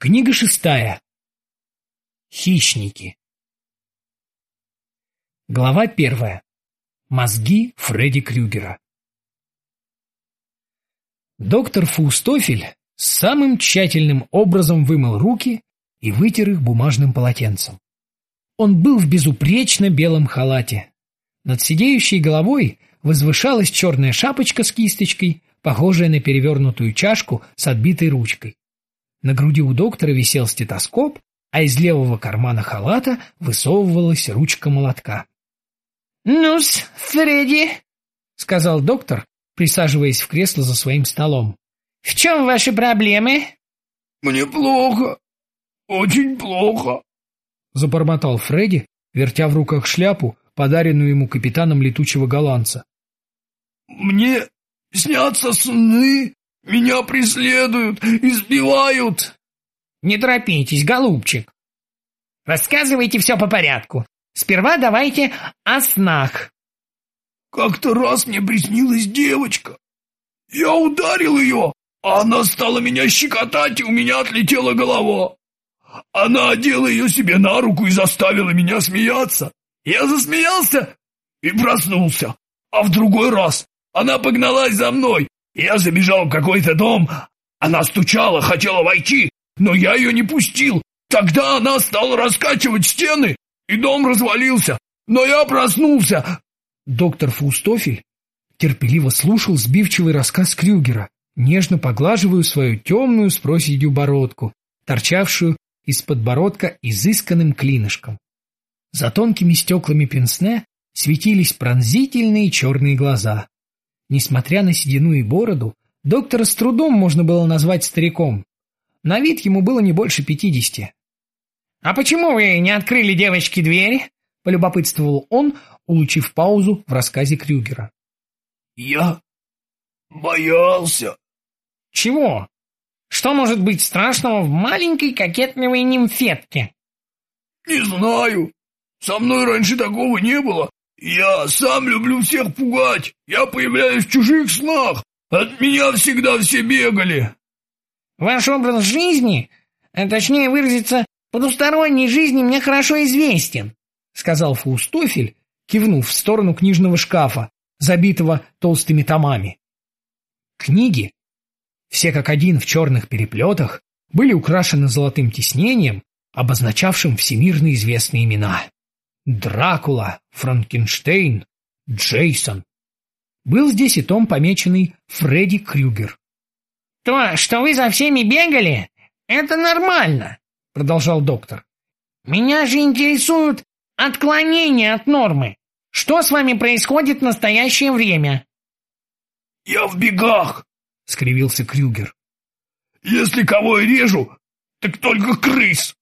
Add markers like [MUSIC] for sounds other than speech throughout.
Книга шестая. Хищники. Глава первая. Мозги Фредди Крюгера. Доктор Фаустофель самым тщательным образом вымыл руки и вытер их бумажным полотенцем. Он был в безупречно белом халате. Над сидеющей головой возвышалась черная шапочка с кисточкой, похожая на перевернутую чашку с отбитой ручкой. На груди у доктора висел стетоскоп, а из левого кармана халата высовывалась ручка молотка. «Ну-с, Фредди», — сказал доктор, присаживаясь в кресло за своим столом. «В чем ваши проблемы?» «Мне плохо, очень плохо», — забормотал Фредди, вертя в руках шляпу, подаренную ему капитаном летучего голландца. «Мне снятся сны, меня преследуют, избивают. Не торопитесь, голубчик. Рассказывайте все по порядку. Сперва давайте о снах. Как-то раз мне приснилась девочка. Я ударил ее, а она стала меня щекотать, и у меня отлетела голова. Она одела ее себе на руку и заставила меня смеяться. Я засмеялся и проснулся. А в другой раз она погналась за мной я забежал в какой-то дом. Она стучала, хотела войти, но я ее не пустил. Тогда она стала раскачивать стены, и дом развалился. Но я проснулся. Доктор Фаустофель терпеливо слушал сбивчивый рассказ Крюгера, нежно поглаживая свою темную с проседью бородку, торчавшую из подбородка изысканным клинышком. За тонкими стеклами пенсне светились пронзительные черные глаза. Несмотря на седину и бороду, доктора с трудом можно было назвать стариком. На вид ему было не больше пятидесяти. «А почему вы не открыли девочке дверь?» — полюбопытствовал он, улучив паузу в рассказе Крюгера. «Я боялся». «Чего? Что может быть страшного в маленькой кокетливой нимфетке?» «Не знаю. Со мной раньше такого не было, «Я сам люблю всех пугать. Я появляюсь в чужих снах. От меня всегда все бегали». «Ваш образ жизни, а точнее выразиться, потусторонней жизни мне хорошо известен», сказал Фаустофель, кивнув в сторону книжного шкафа, забитого толстыми томами. Книги, все как один в черных переплетах, были украшены золотым тиснением, обозначавшим всемирно известные имена. Дракула, Франкенштейн, Джейсон. Был здесь и том помеченный Фредди Крюгер. «То, что вы за всеми бегали, это нормально», — продолжал доктор. «Меня же интересуют отклонения от нормы. Что с вами происходит в настоящее время?» «Я в бегах», — скривился Крюгер. «Если кого и режу, так только крыс».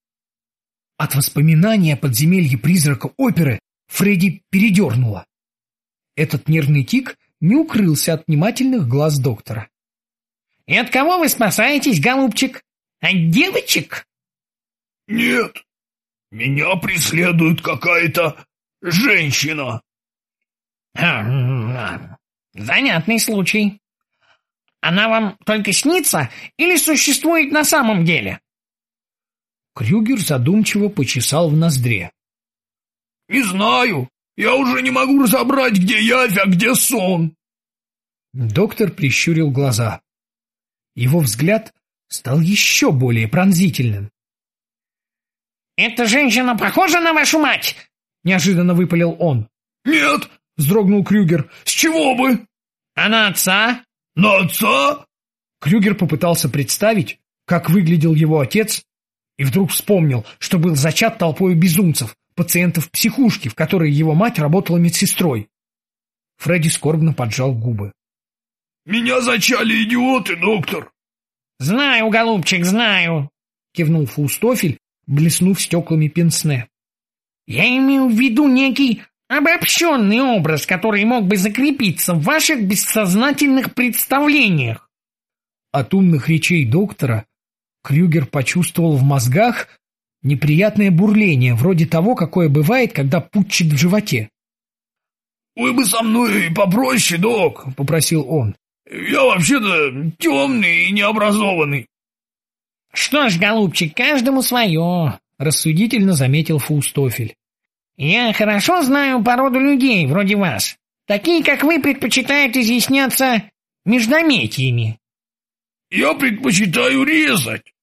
От воспоминания о подземелье призрака оперы Фредди передернуло. Этот нервный тик не укрылся от внимательных глаз доктора. — И от кого вы спасаетесь, голубчик? От девочек? — Нет, меня преследует какая-то женщина. — Занятный случай. Она вам только снится или существует на самом деле? — Крюгер задумчиво почесал в ноздре. «Не знаю. Я уже не могу разобрать, где явь, а где сон». Доктор прищурил глаза. Его взгляд стал еще более пронзительным. «Эта женщина похожа на вашу мать?» — неожиданно выпалил он. «Нет!» — вздрогнул Крюгер. «С чего бы?» «А на отца?» «На отца?» Крюгер попытался представить, как выглядел его отец, и вдруг вспомнил, что был зачат толпой безумцев, пациентов психушки, в которой его мать работала медсестрой. Фредди скорбно поджал губы. «Меня зачали идиоты, доктор!» «Знаю, голубчик, знаю!» — кивнул Фаустофель, блеснув стеклами пенсне. «Я имею в виду некий обобщенный образ, который мог бы закрепиться в ваших бессознательных представлениях». От умных речей доктора Крюгер почувствовал в мозгах неприятное бурление, вроде того, какое бывает, когда путчит в животе. «Вы бы со мной попроще, док», — попросил он. «Я вообще-то темный и необразованный». Что ж, голубчик, каждому свое, рассудительно заметил Фаустофель. Я хорошо знаю породу людей, вроде вас. Такие, как вы, предпочитают изъясняться междометиями. Я предпочитаю резать.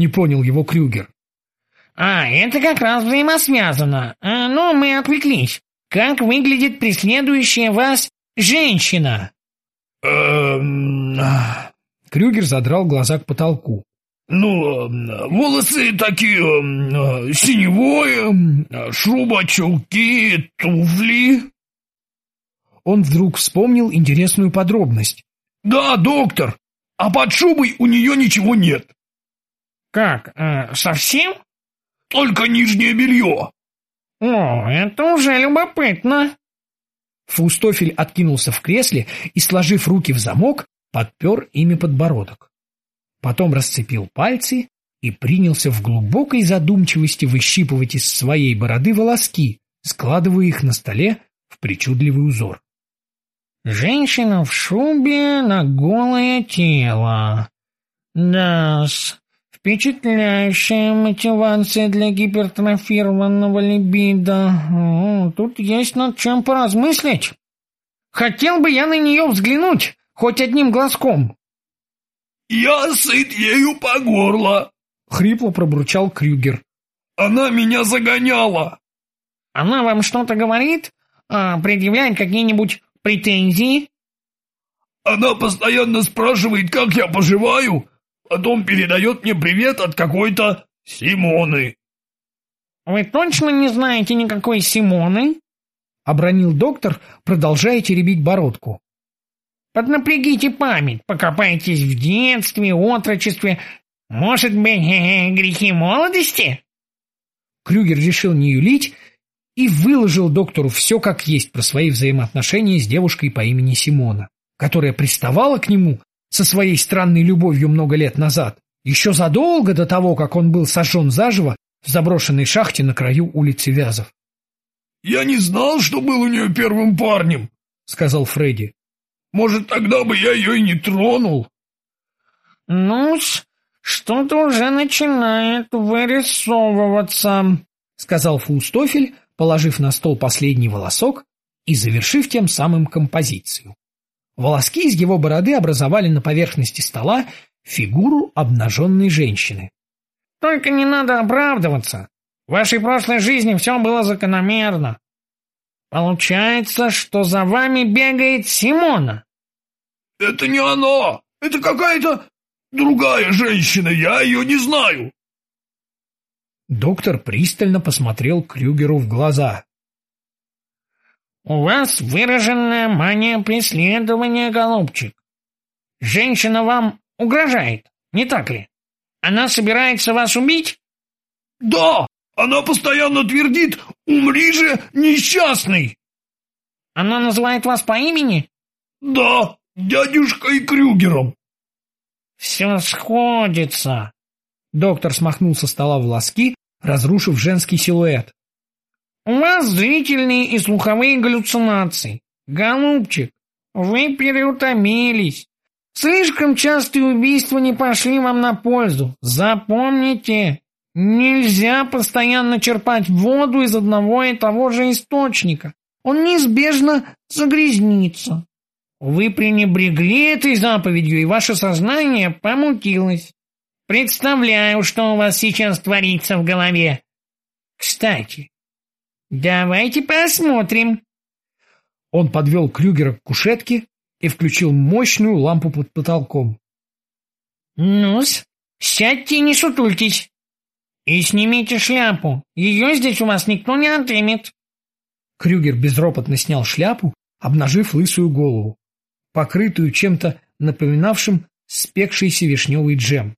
Не понял его Крюгер. А, это как раз взаимосвязано. А, ну, мы отвлеклись. Как выглядит преследующая вас женщина? Эм... Крюгер задрал глаза к потолку. Ну, волосы такие э, синевое, шуба, чулки, туфли. Он вдруг вспомнил интересную подробность. Да, доктор, а под шубой у нее ничего нет. Как, э, совсем? Только нижнее белье. О, это уже любопытно. Фаустофель откинулся в кресле и, сложив руки в замок, подпер ими подбородок. Потом расцепил пальцы и принялся в глубокой задумчивости выщипывать из своей бороды волоски, складывая их на столе в причудливый узор. Женщина в шубе на голое тело. да -с. Впечатляющая мотивация для гипертрофированного либидо. О, тут есть над чем поразмыслить. Хотел бы я на нее взглянуть, хоть одним глазком. «Я сыт ею по горло», — хрипло пробурчал Крюгер. «Она меня загоняла». «Она вам что-то говорит? А, предъявляет какие-нибудь претензии?» «Она постоянно спрашивает, как я поживаю, Потом передает мне привет от какой-то Симоны. Вы точно не знаете никакой Симоны? Обронил доктор, продолжая теребить бородку. Поднапрягите память, покопайтесь в детстве, отрочестве. Может быть, [LAUGHS] грехи молодости? Крюгер решил не юлить и выложил доктору все как есть про свои взаимоотношения с девушкой по имени Симона, которая приставала к нему со своей странной любовью много лет назад, еще задолго до того, как он был сожжен заживо в заброшенной шахте на краю улицы Вязов. «Я не знал, что был у нее первым парнем», — сказал Фредди. «Может, тогда бы я ее и не тронул?» ну что-то уже начинает вырисовываться», — сказал Фаустофель, положив на стол последний волосок и завершив тем самым композицию. Волоски из его бороды образовали на поверхности стола фигуру обнаженной женщины. «Только не надо оправдываться. В вашей прошлой жизни все было закономерно. Получается, что за вами бегает Симона». «Это не она! Это какая-то другая женщина, я ее не знаю!» Доктор пристально посмотрел Крюгеру в глаза. «У вас выраженная мания преследования, голубчик. Женщина вам угрожает, не так ли? Она собирается вас убить?» «Да, она постоянно твердит «Умри же, несчастный!» «Она называет вас по имени?» «Да, дядюшкой Крюгером». «Все сходится». Доктор смахнул со стола волоски, разрушив женский силуэт. У вас зрительные и слуховые галлюцинации. Голубчик, вы переутомились. Слишком частые убийства не пошли вам на пользу. Запомните, нельзя постоянно черпать воду из одного и того же источника. Он неизбежно загрязнится. Вы пренебрегли этой заповедью, и ваше сознание помутилось. Представляю, что у вас сейчас творится в голове. Кстати, «Давайте посмотрим». Он подвел Крюгера к кушетке и включил мощную лампу под потолком. «Ну-с, сядьте и не сутультесь. И снимите шляпу, ее здесь у вас никто не отымет». Крюгер безропотно снял шляпу, обнажив лысую голову, покрытую чем-то напоминавшим спекшийся вишневый джем.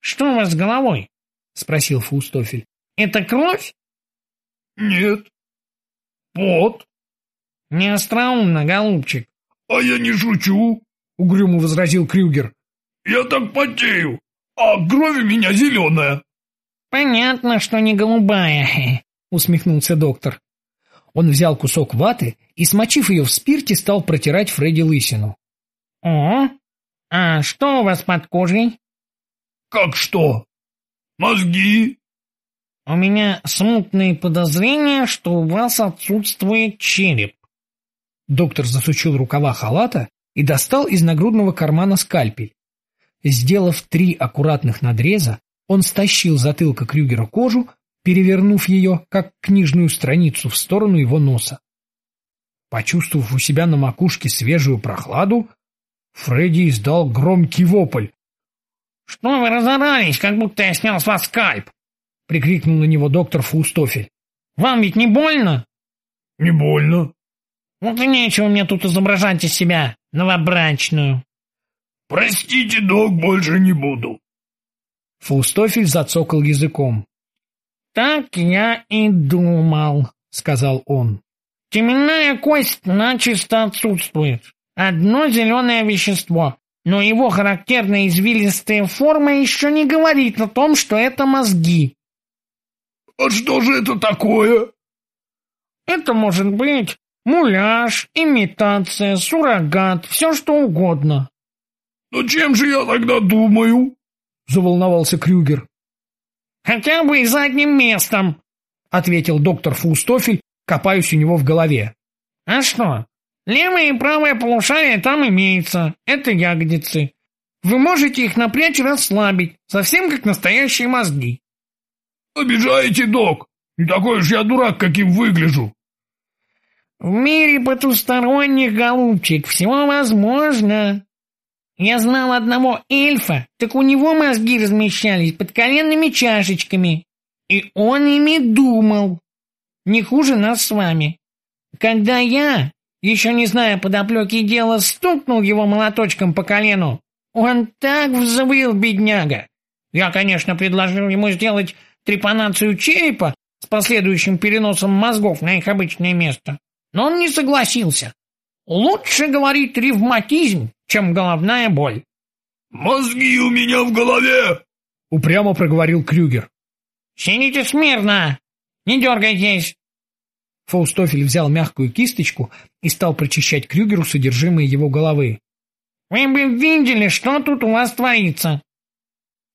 «Что у вас с головой?» — спросил Фаустофель. «Это кровь?» «Нет». «Пот». «Не остроумно, голубчик». «А я не шучу», — угрюмо возразил Крюгер. «Я так потею, а кровь у меня зеленая». «Понятно, что не голубая», — усмехнулся доктор. Он взял кусок ваты и, смочив ее в спирте, стал протирать Фредди лысину. «О, а что у вас под кожей?» Как что? Мозги? У меня смутные подозрения, что у вас отсутствует череп. Доктор засучил рукава халата и достал из нагрудного кармана скальпель. Сделав три аккуратных надреза, он стащил затылка Крюгера кожу, перевернув ее, как книжную страницу, в сторону его носа. Почувствовав у себя на макушке свежую прохладу, Фредди издал громкий вопль. «Что вы разорались, как будто я снял с вас скальп?» — прикрикнул на него доктор Фаустофель. «Вам ведь не больно?» «Не больно». «Вот и нечего мне тут изображать из себя новобрачную». «Простите, док, больше не буду». Фаустофель зацокал языком. «Так я и думал», — сказал он. «Теменная кость начисто отсутствует. Одно зеленое вещество, но его характерная извилистая форма еще не говорит о том, что это мозги». «А что же это такое?» «Это может быть муляж, имитация, суррогат, все что угодно». «Но чем же я тогда думаю?» — заволновался Крюгер. «Хотя бы и задним местом», — ответил доктор Фаустофель, копаясь у него в голове. «А что? Левое и правое полушарие там имеется. Это ягодицы. Вы можете их напрячь и расслабить, совсем как настоящие мозги». «Обижаете, док? Не такой уж я дурак, каким выгляжу». «В мире потусторонних, голубчик, всего возможно. Я знал одного эльфа, так у него мозги размещались под коленными чашечками, и он ими думал. Не хуже нас с вами. Когда я, еще не зная подоплеки дела, стукнул его молоточком по колену, он так взвыл, бедняга. Я, конечно, предложил ему сделать трепанацию черепа с последующим переносом мозгов на их обычное место, но он не согласился. Лучше, говорит, ревматизм, чем головная боль. «Мозги у меня в голове!» — упрямо проговорил Крюгер. «Сидите смирно! Не дергайтесь!» Фаустофель взял мягкую кисточку и стал прочищать Крюгеру содержимое его головы. «Вы бы видели, что тут у вас творится!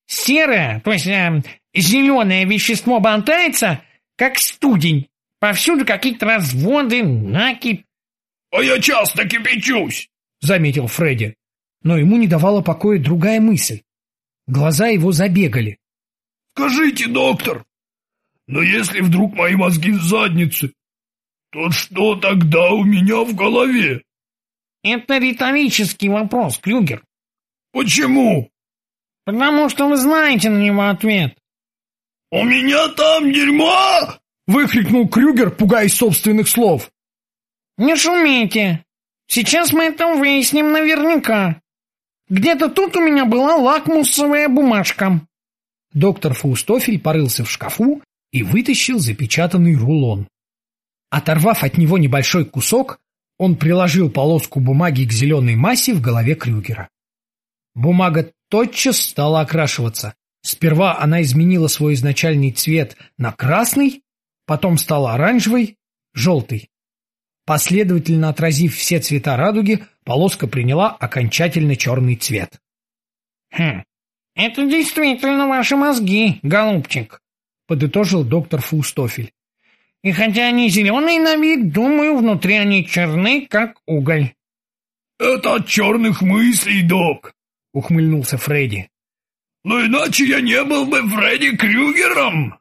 Серое, то есть э, зеленое вещество болтается, как студень. Повсюду какие-то разводы, накипь. «А я часто кипячусь!» — заметил Фредди. Но ему не давала покоя другая мысль. Глаза его забегали. «Скажите, доктор, но если вдруг мои мозги в заднице, то что тогда у меня в голове?» Это риторический вопрос, Крюгер. «Почему?» Потому что вы знаете на него ответ. «У меня там дерьмо!» — выкрикнул Крюгер, пугаясь собственных слов. «Не шумите. Сейчас мы это выясним наверняка. Где-то тут у меня была лакмусовая бумажка». Доктор Фаустофель порылся в шкафу и вытащил запечатанный рулон. Оторвав от него небольшой кусок, он приложил полоску бумаги к зеленой массе в голове Крюгера. Бумага тотчас стала окрашиваться. Сперва она изменила свой изначальный цвет на красный, потом стала оранжевой, желтой. Последовательно отразив все цвета радуги, полоска приняла окончательно черный цвет. «Хм, это действительно ваши мозги, голубчик», — подытожил доктор Фаустофель. «И хотя они зеленые на вид, думаю, внутри они черны, как уголь». «Это от черных мыслей, док», — ухмыльнулся Фредди. «Но иначе я не был бы Фредди Крюгером».